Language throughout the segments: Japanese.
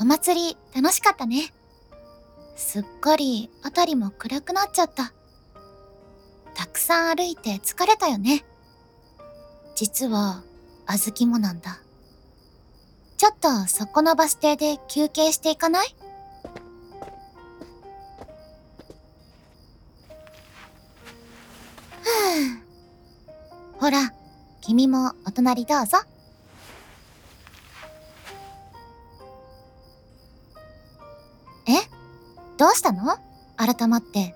お祭り楽しかったね。すっかり辺りも暗くなっちゃった。たくさん歩いて疲れたよね。実は、小豆もなんだ。ちょっとそこのバス停で休憩していかない？ふぅ。ほら、君もお隣どうぞ。どうしたの？改まって。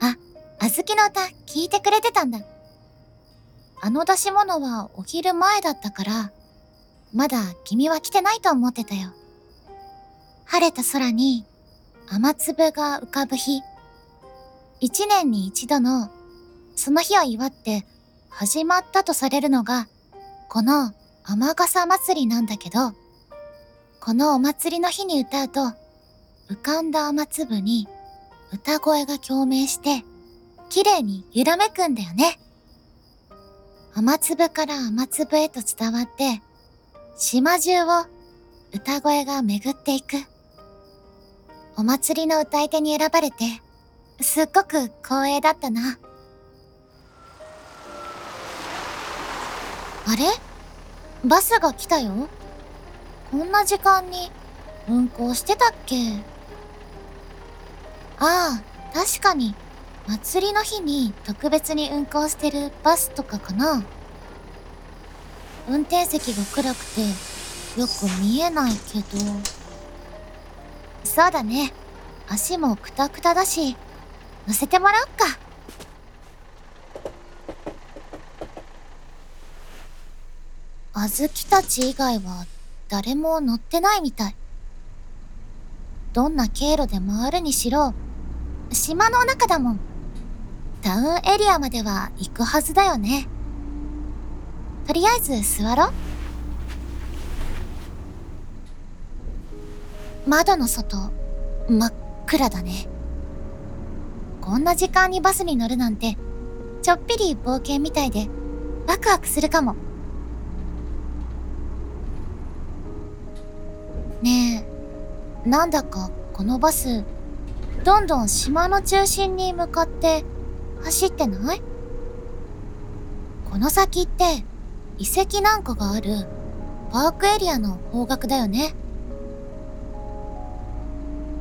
あ、あずきの歌聞いてくれてたんだ。あの出し物はお昼前だったから、まだ君は来てないと思ってたよ。晴れた空に雨粒が浮かぶ日。一年に一度の、その日を祝って始まったとされるのが、この雨傘祭りなんだけど、このお祭りの日に歌うと、浮かんだ雨粒に歌声が共鳴して、綺麗に揺らめくんだよね。雨粒から雨粒へと伝わって、島中を歌声が巡っていく。お祭りの歌い手に選ばれて、すっごく光栄だったな。あれ？バスが来たよ。こんな時間に運行してたっけ？ああ、確かに。祭りの日に特別に運行してるバスとかかな。運転席が暗くてよく見えないけど。そうだね。足もクタクタだし乗せてもらおっか。あずきたち以外は誰も乗ってないみたいどんな経路で回るにしろ島の中だもんタウンエリアまでは行くはずだよね。とりあえず座ろう。窓の外、真っ暗だね。こんな時間にバスに乗るなんて、ちょっぴり冒険みたいで、ワクワクするかも。なんだかこのバス、どんどん島の中心に向かって走ってない？この先って遺跡なんかがあるパークエリアの方角だよね。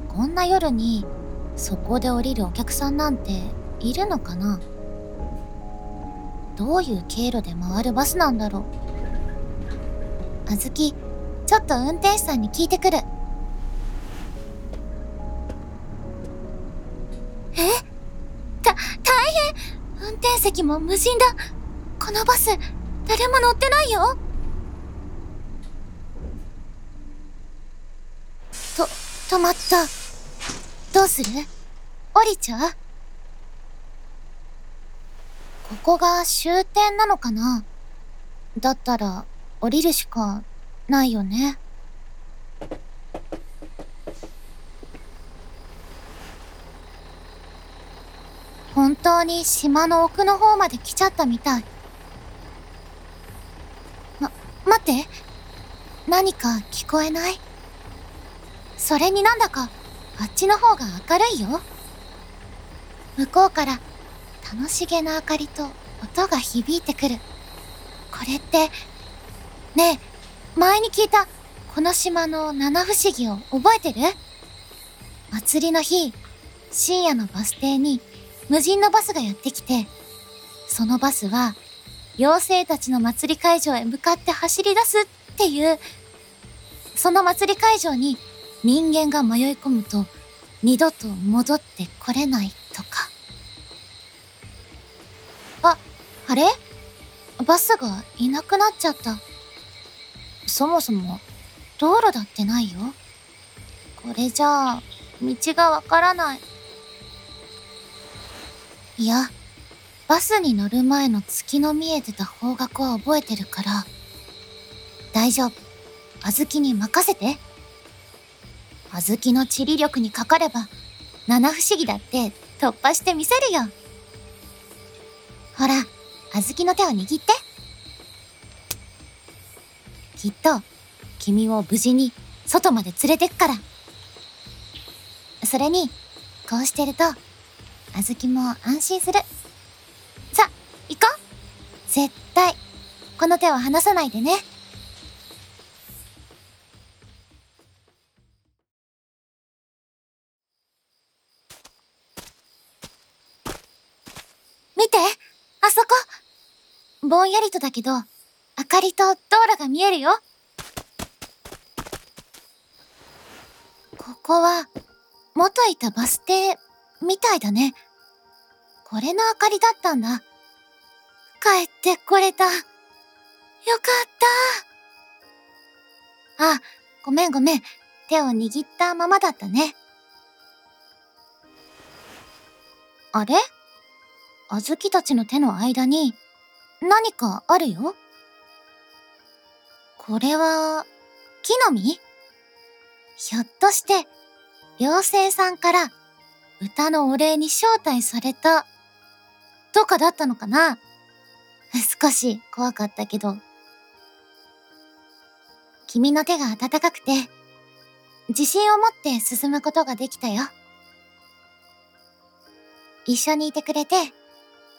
こんな夜にそこで降りるお客さんなんているのかな？どういう経路で回るバスなんだろう？あずき、ちょっと運転手さんに聞いてくる。運転席も無人だ。このバス誰も乗ってないよ。と止まった。どうする？降りちゃう？ここが終点なのかな？だったら降りるしかないよね。本当に島の奥の方まで来ちゃったみたい。ま、待って。何か聞こえない？それになんだか、あっちの方が明るいよ。向こうから楽しげな明かりと音が響いてくる。これって、ねえ、前に聞いたこの島の七不思議を覚えてる？祭りの日、深夜のバス停に無人のバスがやってきて、そのバスは、妖精たちの祭り会場へ向かって走り出すっていう、その祭り会場に人間が迷い込むと、二度と戻ってこれないとか。あ、あれ？バスがいなくなっちゃった。そもそも、道路だってないよ。これじゃあ、道がわからない。いや、バスに乗る前の月の見えてた方角は覚えてるから、大丈夫。あずきに任せて。あずきの地理力にかかれば、七不思議だって突破してみせるよ。ほら、あずきの手を握って。きっと、君を無事に外まで連れてくから。それに、こうしてると、あずきも安心する。さ、行こう絶対、この手を離さないでね。見てあそこぼんやりとだけど、明かりと道路が見えるよ。ここは、元いたバス停、みたいだね。これの明かりだったんだ。帰ってこれた。よかった。あ、ごめんごめん。手を握ったままだったね。あれ？あずきたちの手の間に何かあるよ？これは、木の実？ひょっとして、妖精さんから歌のお礼に招待されたとかだったのかな？少し怖かったけど。君の手が温かくて、自信を持って進むことができたよ。一緒にいてくれて、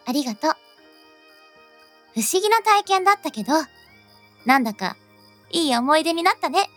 ありがとう。不思議な体験だったけど、なんだか、いい思い出になったね。